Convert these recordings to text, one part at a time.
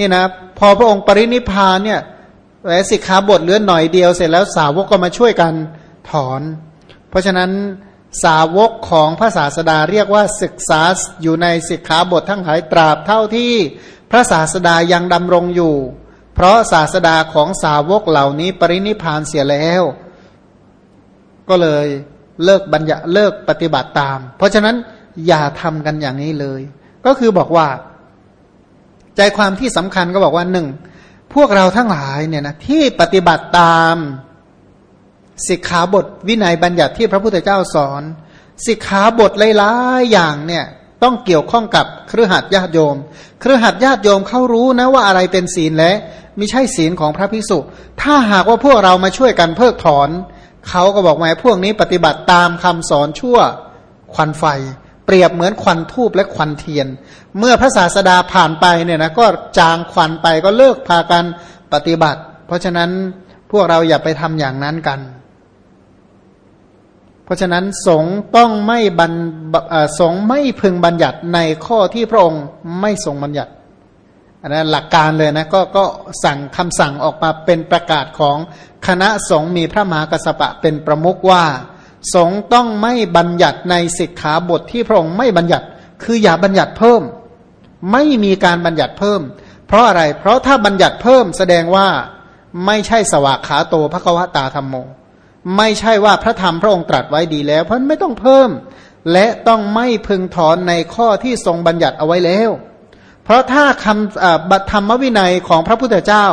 นี่นะพอพระองค์ปรินิพานเนี่ยแหวสิกขาบทเหลือหน่อยเดียวเสร็จแล้วสาวกก็มาช่วยกันถอน เพราะฉะนั้นสาวกของพระศาสดาเรียกว่าศึกษาอยู่ในสิกขาบททั้งหลายตราบเท่าที่พระศาสดายังดำรงอยู่ เพราะศาสดาของสาวกเหล่านี้ปรินิพานเสียแล้ว ก็เลยเลิกบัญญัติเลิกปฏิบัติตาม เพราะฉะนั้นอย่าทำกันอย่างนี้เลย ก็คือบอกว่า ใจความที่สำคัญก็บอกว่าหนึ่งพวกเราทั้งหลายเนี่ยนะที่ปฏิบัติตามสิกขาบทวินัยบัญญัติที่พระพุทธเจ้าสอนสิกขาบทหลายๆอย่างเนี่ยต้องเกี่ยวข้องกับเครือขัดญาติโยม เครือขัดญาติโยมเขารู้นะว่าอะไรเป็นศีลและไม่ใช่ศีลของพระภิกษุ ถ้าหากว่าพวกเรามาช่วยกันเพิกถอนเขาก็บอกว่าพวกนี้ปฏิบัติตามคำสอนชั่วควันไฟ เปรียบเหมือนควันทูบและควันเทียน เมื่อพระศาสดาผ่านไปเนี่ยนะก็จางควันไปก็เลิกพากันปฏิบัติ เพราะฉะนั้นพวกเราอย่าไปทำอย่างนั้นกัน เพราะฉะนั้นสงต้องไม่บันสงไม่พึงบัญญัติในข้อที่พระองค์ไม่ทรงบัญญัติอันนั้นหลักการเลยนะก็ก็สั่งคำสั่งออกมาเป็นประกาศของคณะสงฆ์มีพระมหากระสปะเป็นประมุขว่า สงต้องไม่บัญญัติในสิกขาบทที่พระองค์ไม่บัญญัติ คืออย่าบัญญัติเพิ่ม ไม่มีการบัญญัติเพิ่ม เพราะอะไร เพราะถ้าบัญญัติเพิ่มแสดงว่าไม่ใช่สวากขาโตภควตาธรรมโม ไม่ใช่ว่าพระธรรมพระองค์ตรัสไว้ดีแล้ว เพราะไม่ต้องเพิ่ม และต้องไม่พึงถอนในข้อที่ทรงบัญญัติเอาไว้แล้ว เพราะถ้าคำบัตธรรมวินัยของพระพุทธเจ้า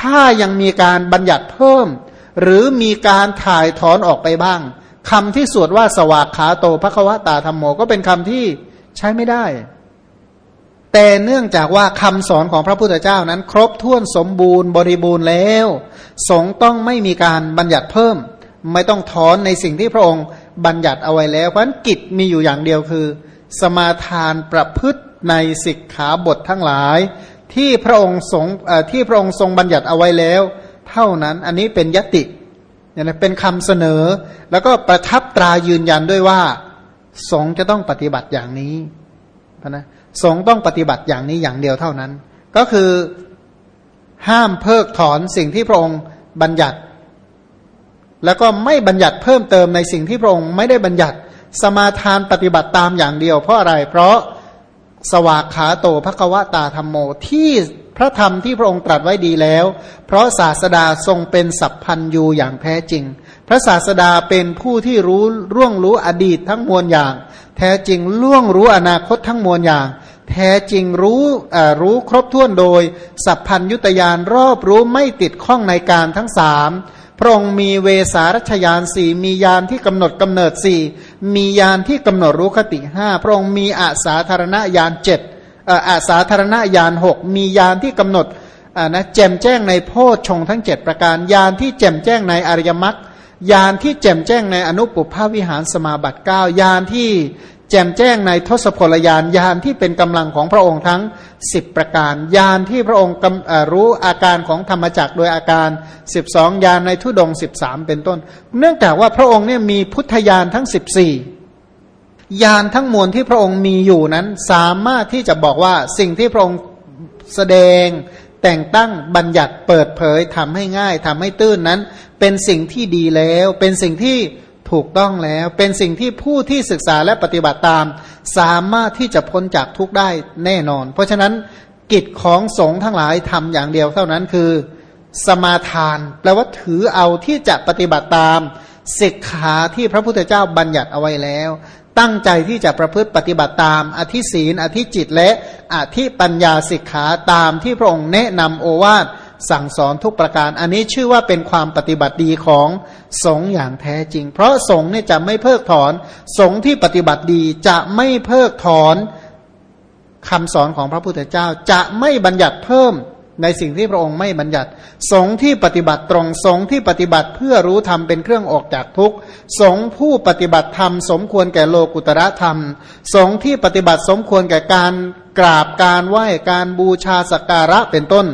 ถ้ายังมีการบัญญัติเพิ่ม หรือมีการถ่ายถอนออกไปบ้าง คำที่สวดว่าสวากขาโตภควตาธรรมโมก็เป็นคำที่ใช้ไม่ได้ แต่เนื่องจากว่าคำสอนของพระพุทธเจ้านั้น ครบถ้วนสมบูรณ์บริบูรณ์แล้ว สงต้องไม่มีการบัญญัติเพิ่ม ไม่ต้องถอนในสิ่งที่พระองค์บัญญัติเอาไว้แล้วเพราะฉะนั้นกิจมีอยู่อย่างเดียวคือ สมาทานประพฤติในสิกขาบททั้งหลาย ที่พระองค์ทรงที่พระองค์ทรงบัญญัติเอาไว้แล้ว เท่านั้นอันนี้เป็นยติ เนี่ยนะเป็นคำเสนอ แล้วก็ประทับตรายืนยันด้วยว่า สงจะต้องปฏิบัติอย่างนี้นะสงต้องปฏิบัติอย่างนี้อย่างเดียวเท่านั้น ก็คือห้ามเพิกถอนสิ่งที่พระองค์บัญญัติ แล้วก็ไม่บัญญัติเพิ่มเติมในสิ่งที่พระองค์ไม่ได้บัญญัติสมาทานปฏิบัติตามอย่างเดียวเพราะอะไร เพราะสวากขาโตภควตาธรรมโมที่ ระธรรมที่พระองค์ตรัสไว้ดีแล้ว เพราะศาสดาทรงเป็นสัพพันยูอย่างแท้จริง พระศาสดาเป็นผู้ที่รู้ร่วงรู้อดีตทั้งมวลอย่าง แท้จริงล่วงรู้อนาคตทั้งมวลอย่าง แท้จริงรู้รู้ครบถ้วนโดย สัพพัญยุตยานรอบรู้ไม่ติดข้องในการทั้งสามพระองค์มีเวสารัชยานสี่มียานที่กำหนดกำเนิดสี่มียานที่กำหนดรู้คติห้าพระองค์มีอาสาธารณญาณเจ็ด อาสาธารณญาณหกมียานที่กำหนดนะแจ่มแจ้งในโพชฌงทั้งเจ็ดประการยานที่แจ่มแจ้งในอริยมรรคยานที่แจ่มแจ้งในอนุปุพภวิหารสมาบัติเก้ายานที่แจ่มแจ้งในทศพลยานยานที่เป็นกำลังของพระองค์ทั้งสิบประการยานที่พระองค์รู้อาการของธรรมจักรโดยอาการสิบสองยานในทุดงสิบสามเป็นต้น เนื่องจากว่าพระองค์เนี่ยมีพุทธยานทั้งสิบสี่ ยานทั้งมวลที่พระองค์มีอยู่นั้น สามารถที่จะบอกว่าสิ่งที่พระองค์แสดง แต่งตั้งบัญญัติเปิดเผยทำให้ง่ายทำให้ตื้นนั้น เป็นสิ่งที่ดีแล้ว เป็นสิ่งที่ถูกต้องแล้ว เป็นสิ่งที่ผู้ที่ศึกษาและปฏิบัติตาม สามารถที่จะพ้นจากทุกข์ได้แน่นอน เพราะฉะนั้นกิจของสงฆ์ทั้งหลายทำอย่างเดียวเท่านั้นคือ สมาทานแปลว่าถือเอาที่จะปฏิบัติตามศิกขาที่พระพุทธเจ้าบัญญัติเอาไว้แล้ว ตั้งใจที่จะประพฤติปฏิบัติตาม อธิศีนอธิจิตและอธิปัญญาศิกขาตามที่พระองค์แนะนำโอวาทสั่งสอนทุกประการ อันนี้ชื่อว่าเป็นความปฏิบัติดีของสงฆ์อย่างแท้จริง เพราะสงฆ์เนี่ยจะไม่เพิกถอน สงฆ์ที่ปฏิบัติดีจะไม่เพิกถอนคำสอนของพระพุทธเจ้า จะไม่บัญญัติเพิ่ม ในสิ่งที่พระองค์ไม่บัญญัติ สงที่ปฏิบัติตรง สงที่ปฏิบัติเพื่อรู้ธรรมเป็นเครื่องออกจากทุกข์ สงผู้ปฏิบัติธรรมสมควรแก่โลกุตระธรรม สงที่ปฏิบัติสมควรแก่การกราบการไหว้การบูชาสักการะเป็นต้น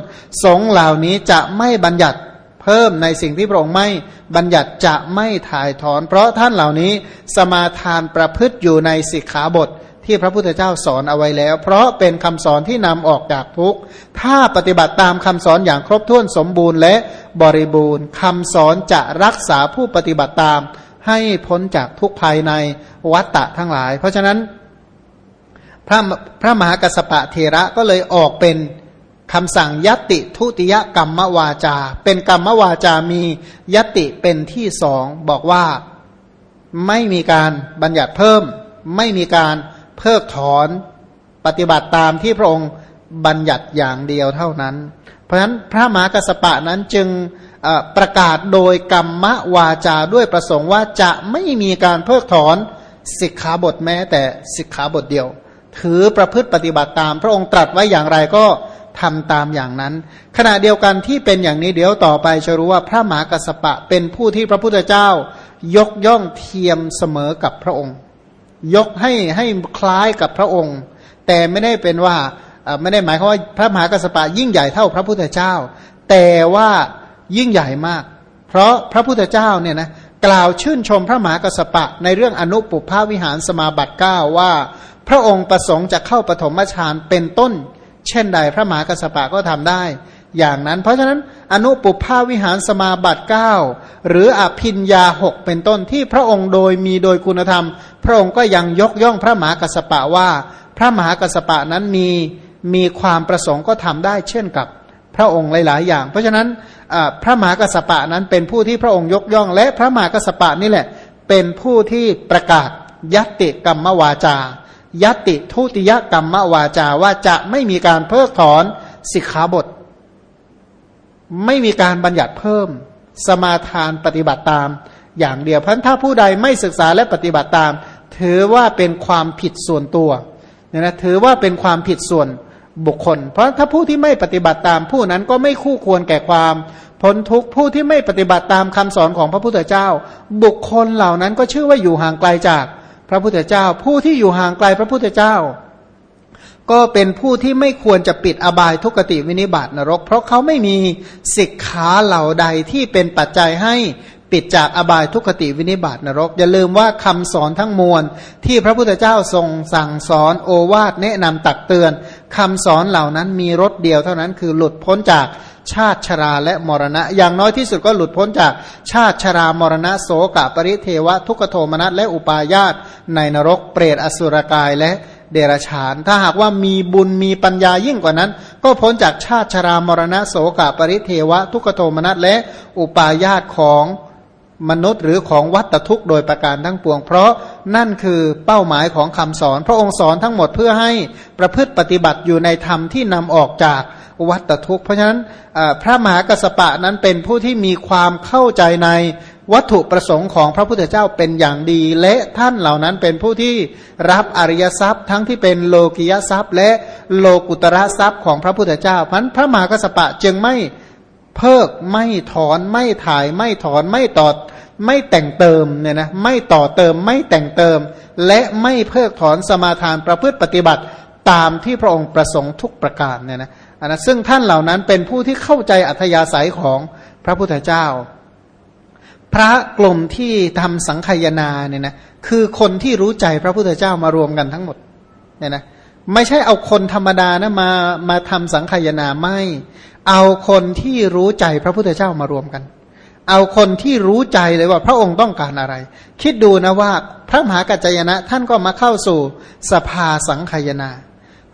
สงเหล่านี้จะไม่บัญญัติเพิ่มในสิ่งที่พระองค์ไม่บัญญัติจะไม่ถ่ายถอน เพราะท่านเหล่านี้สมาทานประพฤติอยู่ในสิกขาบท ที่พระพุทธเจ้าสอนเอาไว้แล้ว เพราะเป็นคำสอนที่นำออกจากทุกข์ถ้าปฏิบัติตามคำสอนอย่างครบถ้วนสมบูรณ์และบริบูรณ์คำสอนจะรักษาผู้ปฏิบัติตาม ให้พ้นจากทุกภายในวัตตะทั้งหลาย เพราะฉะนั้นพระพระมหากัสปะเทระก็เลยออกเป็นคำสั่งยติทุติยกรรมวาจา เป็นกรรมวาจามียติเป็นที่สองบอกว่าไม่มีการบัญญัติเพิ่ม ไม่มีการ เพิกถอนปฏิบัติตามที่พระองค์บัญญัติอย่างเดียวเท่านั้น เพราะฉะนั้นพระมหากัสปะนั้นจึงประกาศโดยกรรมวาจาด้วยประสงค์ว่าจะไม่มีการเพิกถอนสิกขาบทแม้แต่สิกขาบทเดียว ถือประพฤติปฏิบัติตาม พระองค์ตรัสไว้อย่างไรก็ทำตามอย่างนั้น ขณะเดียวกันที่เป็นอย่างนี้เดี๋ยวต่อไปจะรู้ว่าพระมหากัสปะเป็นผู้ที่พระพุทธเจ้า ยกย่องเทียมเสมอกับพระองค์ ยกให้ให้คล้ายกับพระองค์ แต่ไม่ได้เป็นว่าไม่ได้หมายความว่าพระมหากัสปะยิ่งใหญ่เท่าพระพุทธเจ้า แต่ว่ายิ่งใหญ่มาก เพราะพระพุทธเจ้าเนี่ยนะกล่าวชื่นชมพระมหากัสปะในเรื่องอนุปุพาวิหารสมาบัติเก้าว่า พระองค์ประสงค์จะเข้าปฐมฌานเป็นต้น เช่นใดพระมหากัสปะก็ทำได้ อย่างนั้น เพราะฉะนั้นอนุปุพาวิหารสมาบัติ9หรืออภินยาหกเป็นต้นที่พระองค์โดยมีโดยคุณธรรม พระองค์ก็ยังยกย่องพระมหากัสปะว่า พระมหากัสปะนั้นมีมีความประสงค์ก็ทำได้เช่นกับพระองค์หลาย ๆ อย่าง เพราะฉะนั้นพระมหากัสปะนั้นเป็นผู้ที่พระองค์ยกย่อง และพระมหากัสปะนี่แหละเป็นผู้ที่ประกาศยัติกรรมวาจายัตติทุติยกรรมวาจาว่าจะไม่มีการเพิกถอนสิกขาบท ไม่มีการบัญญัติเพิ่ม สมาทานปฏิบัติตาม อย่างเดียวเพราะถ้าผู้ใดไม่ศึกษาและปฏิบัติตาม ถือว่าเป็นความผิดส่วนตัวเนี่ยนะถือว่าเป็นความผิดส่วนบุคคล เพราะถ้าผู้ที่ไม่ปฏิบัติตามผู้นั้นก็ไม่คู่ควรแก่ความพ้นทุกผู้ที่ไม่ปฏิบัติตามคำสอนของพระพุทธเจ้า บุคคลเหล่านั้นก็ชื่อว่าอยู่ห่างไกลจากพระพุทธเจ้า ผู้ที่อยู่ห่างไกลพระพุทธเจ้า ก็เป็นผู้ที่ไม่ควรจะปิดอบายทุกติวินิบาตนรก เพราะเขาไม่มีสิกขาเหล่าใดที่เป็นปัจจัยให้ปิดจากอบายทุกติวินิบาตนรก อย่าลืมว่าคำสอนทั้งมวล ที่พระพุทธเจ้าทรงสั่งสอนโอวาทแนะนำตักเตือนคำสอนเหล่านั้นมีรสเดียวเท่านั้นคือหลุดพ้นจากชาติชราและมรณะ อย่างน้อยที่สุดก็หลุดพ้นจากชาติชรามรณะโสกปริเทวะทุกโทมนัสและอุปาญาตในนรกเปรตอสุรกายและ เดรฉาน ถ้าหากว่ามีบุญมีปัญญายิ่งกว่านั้น ก็พ้นจากชาติชรามรณะโสกปริเทวะ ทุกโทมนัสและอุปาญาตของมนุษย์หรือของวัตทุกข์โดยประการทั้งปวง เพราะนั่นคือเป้าหมายของคำสอน พระองค์สอนทั้งหมดเพื่อให้ประพฤติปฏิบัติอยู่ในธรรมที่นำออกจากวัตทุกข์ เพราะฉะนั้นพระมหากัสปะนั้นเป็นผู้ที่มีความเข้าใจใน วัตถุประสงค์ของพระพุทธเจ้าเป็นอย่างดี และท่านเหล่านั้นเป็นผู้ที่รับอริยทรัพย์ ทั้งที่เป็นโลกิยทรัพย์ และโลกุตระทรัพย์ของพระพุทธเจ้าพันพระมหากัสปะจึงไม่เพิกไม่ถอนไม่ถ่ายไม่ถอนไม่ต่อไม่แต่งเติมเนี่ยนะไม่ต่อเติมไม่แต่งเติม และไม่เพิกถอนสมาทานประพฤติปฏิบัติตามที่พระองค์ประสงค์ทุกประการเนี่ยนะอันนะซึ่งท่านเหล่านั้นเป็นผู้ที่เข้าใจอัธยาศัยของพระพุทธเจ้า พระกลุ่มที่ทำสังขยนาเนี่ยนะคือคนที่รู้ใจพระพุทธเจ้ามารวมกันทั้งหมดเนี่ยนะไม่ใช่เอาคนธรรมดานะมามาทำสังขยนาไม่ เอาคนที่รู้ใจพระพุทธเจ้ามารวมกัน เอาคนที่รู้ใจเลยว่าพระองค์ต้องการอะไร คิดดูนะว่าพระมหากัจจยนะท่านก็มาเข้าสู่สภาสังขยนา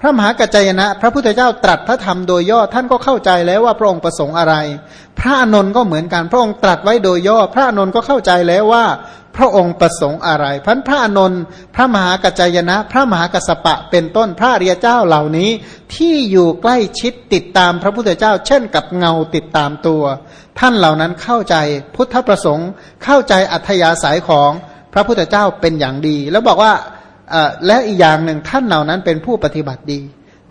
พระมหากัจจยนะ พระพุทธเจ้าตรัสพระธรรมโดยย่อท่านก็เข้าใจแล้วว่าพระองค์ประสงค์อะไร พระอนนท์ก็เหมือนกัน พระองค์ตรัสไว้โดยย่อ พระอนนท์ก็เข้าใจแล้วว่า พระองค์ประสงค์อะไรพันพระอนนท์พระมหากัจจยนะ พระมหากัสปะเป็นต้นพระเรียเจ้าเหล่านี้ ที่อยู่ใกล้ชิดติดตามพระพุทธเจ้า เช่นกับเงาติดตามตัว ท่านเหล่านั้นเข้าใจพุทธประสงค์เข้าใจอัธยาศัยของพระพุทธเจ้าเป็นอย่างดี แล้วบอกว่า และอีกอย่างหนึ่งท่านเหล่านั้นเป็นผู้ปฏิบัติดี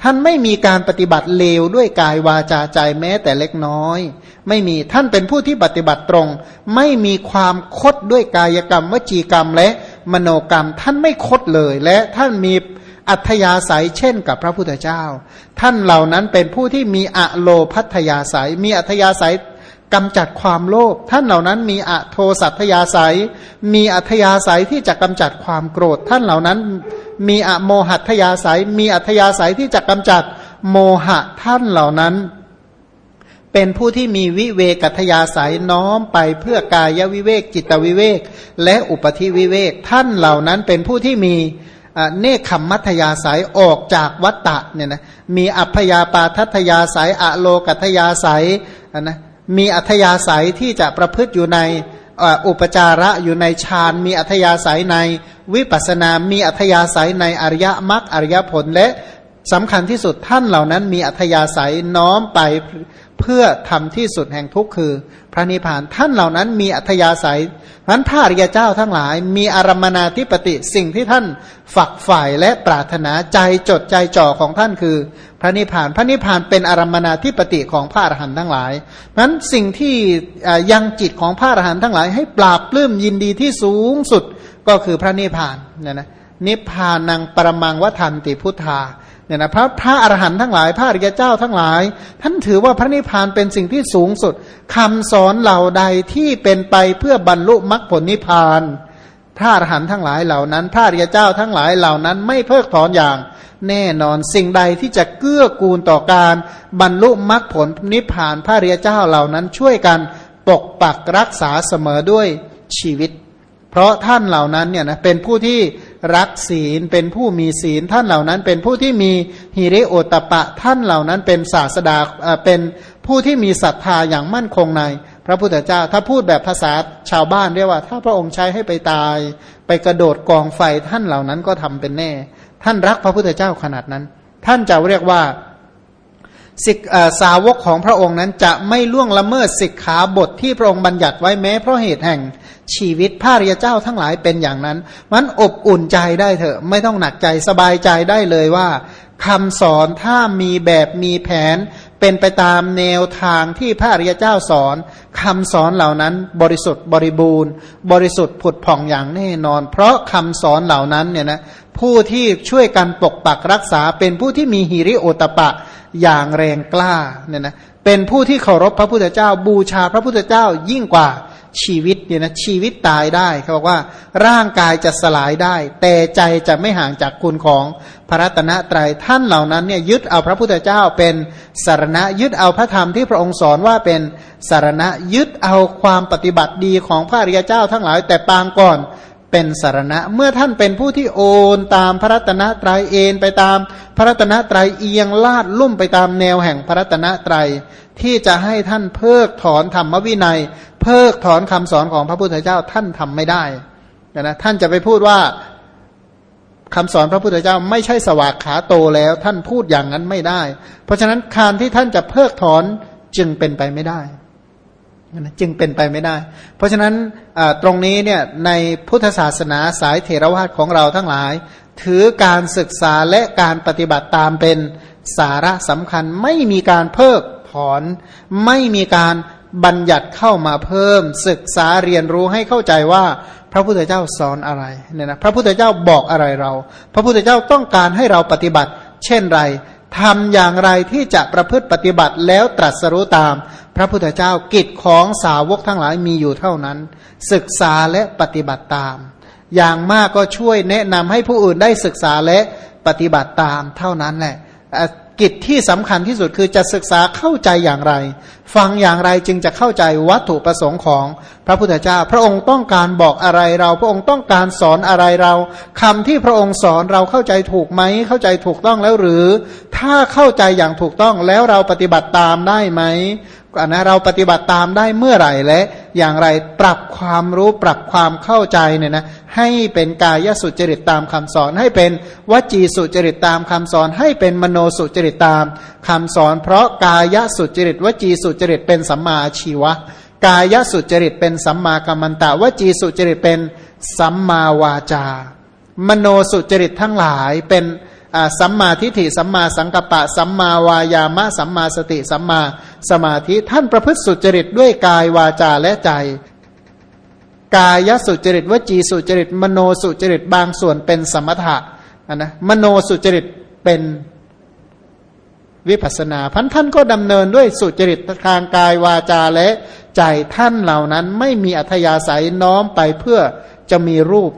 ท่านไม่มีการปฏิบัติเลวด้วยกายวาจาใจแม้แต่เล็กน้อย ไม่มีท่านเป็นผู้ที่ปฏิบัติตรง ไม่มีความคดด้วยกายกรรม วจีกรรมและมโนกรรม ท่านไม่คดเลย และท่านมีอัธยาศัยเช่นกับพระพุทธเจ้า ท่านเหล่านั้นเป็นผู้ที่มีอะโลพัทยาศัย มีอัธยาศัย กำจัดความโลภท่านเหล่านั้นมีอโทสัตยาศัย มีอัธยาศัยที่จะกำจัดความโกรธ ท่านเหล่านั้น มีอโมหัตยาศัย มีอัธยาศัยที่จะกำจัดโมหะท่านเหล่านั้น เป็นผู้ที่มีวิเวกัตยาศัยน้อมไปเพื่อกายวิเวกจิตวิเวก และอุปธิวิเวก ท่านเหล่านั้นเป็นผู้ที่มีเนคขมมัธยาสายออกจากวัตตะเนี่ยนะมีอัพยาปาทัตยาสายอะโลกัตยาสายนะ มีอัธยาศัยที่จะประพฤติอยู่ในอุปจาระอยู่ในฌานมีอัธยาศัยในวิปัสนา มีอัธยาศัยในอริยมรรคอริยผลและสำคัญที่สุดท่านเหล่านั้นมีอัธยาศัยน้อมไป เพื่อทำที่สุดแห่งทุกข์คือ พระนิพพานท่านเหล่านั้นมีอัธยาศัยนั้นพระอริยเจ้าทั้งหลาย มีอารมนาธิปติสิ่งที่ท่านฝักฝ่ายและปรารถนาใจจดใจจ่อของท่านคือ พระนิพพานพระนิพพานเป็นอารมนาธิปติของพระอรหันต์ทั้งหลายนั้นสิ่งที่ยังจิตของพระอรหันต์ทั้งหลาย ให้ปราบปลื้มยินดีที่สูงสุดก็คือพระนิพพานเนี่ยนะนิพพานังปรมังวัฏันติพุทธา เนี่ยนะพระพระอรหันต์ทั้งหลาย พระอริยเจ้าทั้งหลาย ท่านถือว่าพระนิพพานเป็นสิ่งที่สูงสุดคำสอนเหล่าใดที่เป็นไปเพื่อบรรลุมรรคผลนิพพาน พระอรหันต์ทั้งหลายเหล่านั้น พระอริยเจ้าทั้งหลายเหล่านั้น ไม่เพิกถอนอย่าง แน่นอนสิ่งใดที่จะเกื้อกูลต่อการบรรลุมรรคผลนิพพาน พระอริยเจ้าเหล่านั้นช่วยกันปกปักรักษาเสมอด้วยชีวิต เพราะท่านเหล่านั้นเนี่ยนะเป็นผู้ที่ รักศีลเป็นผู้มีศีลท่านเหล่านั้น เป็นผู้ที่มีหิริโอตปะท่านเหล่านั้นเป็นศาสดาเป็นผู้ที่มีศรัทธาอย่างมั่นคงใน พระพุทธเจ้าถ้าพูดแบบภาษาชาวบ้านเรียกว่า ถ้าพระองค์ใช้ให้ไปตาย ไปกระโดดกองไฟท่านเหล่านั้นก็ทำเป็นแน่ ท่านรักพระพุทธเจ้าขนาดนั้น ท่านจะเรียกว่า สิกสาวกของพระองค์นั้นจะไม่ล่วงละเมิดสิกขาบทที่พระองค์บัญญัติไว้แม้เพราะเหตุแห่งชีวิตพระริยเจ้าทั้งหลายเป็นอย่างนั้น มันอบอุ่นใจได้เถอะ ไม่ต้องหนักใจสบายใจได้เลยว่าคำสอนถ้ามีแบบมีแผน เป็นไปตามแนวทางที่พระริยเจ้าสอนคำสอนเหล่านั้นบริสุทธิ์บริบูรณ์ บริสุทธิ์ผุดผ่องอย่างแน่นอน เพราะคำสอนเหล่านั้นเนี่ยนะผู้ที่ช่วยกันปกปักรักษาเป็นผู้ที่มีหิริโอตปะ อย่างแรงกล้าเนี่ยนะเป็นผู้ที่เคารพพระพุทธเจ้า บูชาพระพุทธเจ้ายิ่งกว่าชีวิตเนี่ยนะชีวิตตายได้เขาบอกว่าร่างกายจะสลายได้ แต่ใจจะไม่ห่างจากคุณของพระรัตนตรยัยท่านเหล่านั้นเนี่ยยึดเอาพระพุทธเจ้าเป็นสารณะยึดเอาพระธรรมที่พระองค์สอนว่าเป็นสารณะยึดเอาความปฏิบัติดีของพระอริยเจ้าทั้งหลายแต่ปางก่อน เป็นสารณะ เมื่อท่านเป็นผู้ที่โอนตามพระรัตนตรัยเอนไปตามพระรัตนตรัยเอียงลาดลุ่มไปตามแนวแห่งพระรัตนตรัยที่จะให้ท่านเพิกถอนธรรมวินัย เพิกถอนคำสอนของพระพุทธเจ้าท่านทำไม่ได้นะท่านจะไปพูดว่าคำสอนพระพุทธเจ้าไม่ใช่สวากขาโตแล้ว ท่านพูดอย่างนั้นไม่ได้ เพราะฉะนั้นการที่ท่านจะเพิกถอนจึงเป็นไปไม่ได้ จึงเป็นไปไม่ได้ เพราะฉะนั้นตรงนี้เนี่ยในพุทธศาสนาสายเถรวาทของเราทั้งหลาย ถือการศึกษาและการปฏิบัติตามเป็นสาระสำคัญไม่มีการเพิกถอน ไม่มีการบัญญัติเข้ามาเพิ่ม ศึกษาเรียนรู้ให้เข้าใจว่าพระพุทธเจ้าสอนอะไรเนี่ยนะพระพุทธเจ้าบอกอะไรเรา พระพุทธเจ้าต้องการให้เราปฏิบัติ เช่นไรทำอย่างไรที่จะประพฤติปฏิบัติแล้วตรัสรู้ตาม พระพุทธเจ้ากิจของสาวกทั้งหลายมีอยู่เท่านั้น ศึกษาและปฏิบัติตาม อย่างมากก็ช่วยแนะนำให้ผู้อื่นได้ศึกษาและปฏิบัติตามเท่านั้นแหละกิจที่สำคัญที่สุดคือจะศึกษาเข้าใจอย่างไร ฟังอย่างไรจึงจะเข้าใจวัตถุประสงค์ของพระพุทธเจ้า พระองค์ต้องการบอกอะไรเรา พระองค์ต้องการสอนอะไรเราคำที่พระองค์สอนเราเข้าใจถูกไหมเข้าใจถูกต้องแล้วหรือ ถ้าเข้าใจอย่างถูกต้องแล้วเราปฏิบัติตามได้ไหม นะเราปฏิบัติตามได้เมื่อไหร่และ อย่างไรปรับความรู้ปรับความเข้าใจเนี่ยนะให้เป็นกายสุจริตตามคำสอน ให้เป็นวจีสุจริตตามคำสอน ให้เป็นมโนสุจริตตามคำสอน เพราะกายสุจริต วจีสุจริตเป็นสัมมาชีวะ กายสุจริตเป็นสัมมากัมมันตะวจีสุจริตเป็นสัมมาวาจา มโนสุจริตทั้งหลายเป็นสัมมาทิฏฐิสัมมาสังกัปปะ สัมมาวายามะสัมมาสติสัมมา สมาธิท่านประพฤติสุจริตด้วยกายวาจาและใจ กายสุจริตวจีสุจริต มโนสุจริตบางส่วนเป็นสมถะนะมโนสุจริตเป็นวิปัสนาพันท่านก็ดำเนินด้วยสุจริตทางกายวาจาและใจท่านเหล่านั้นไม่มีอัธยาศัยน้อมไปเพื่อจะมีรูป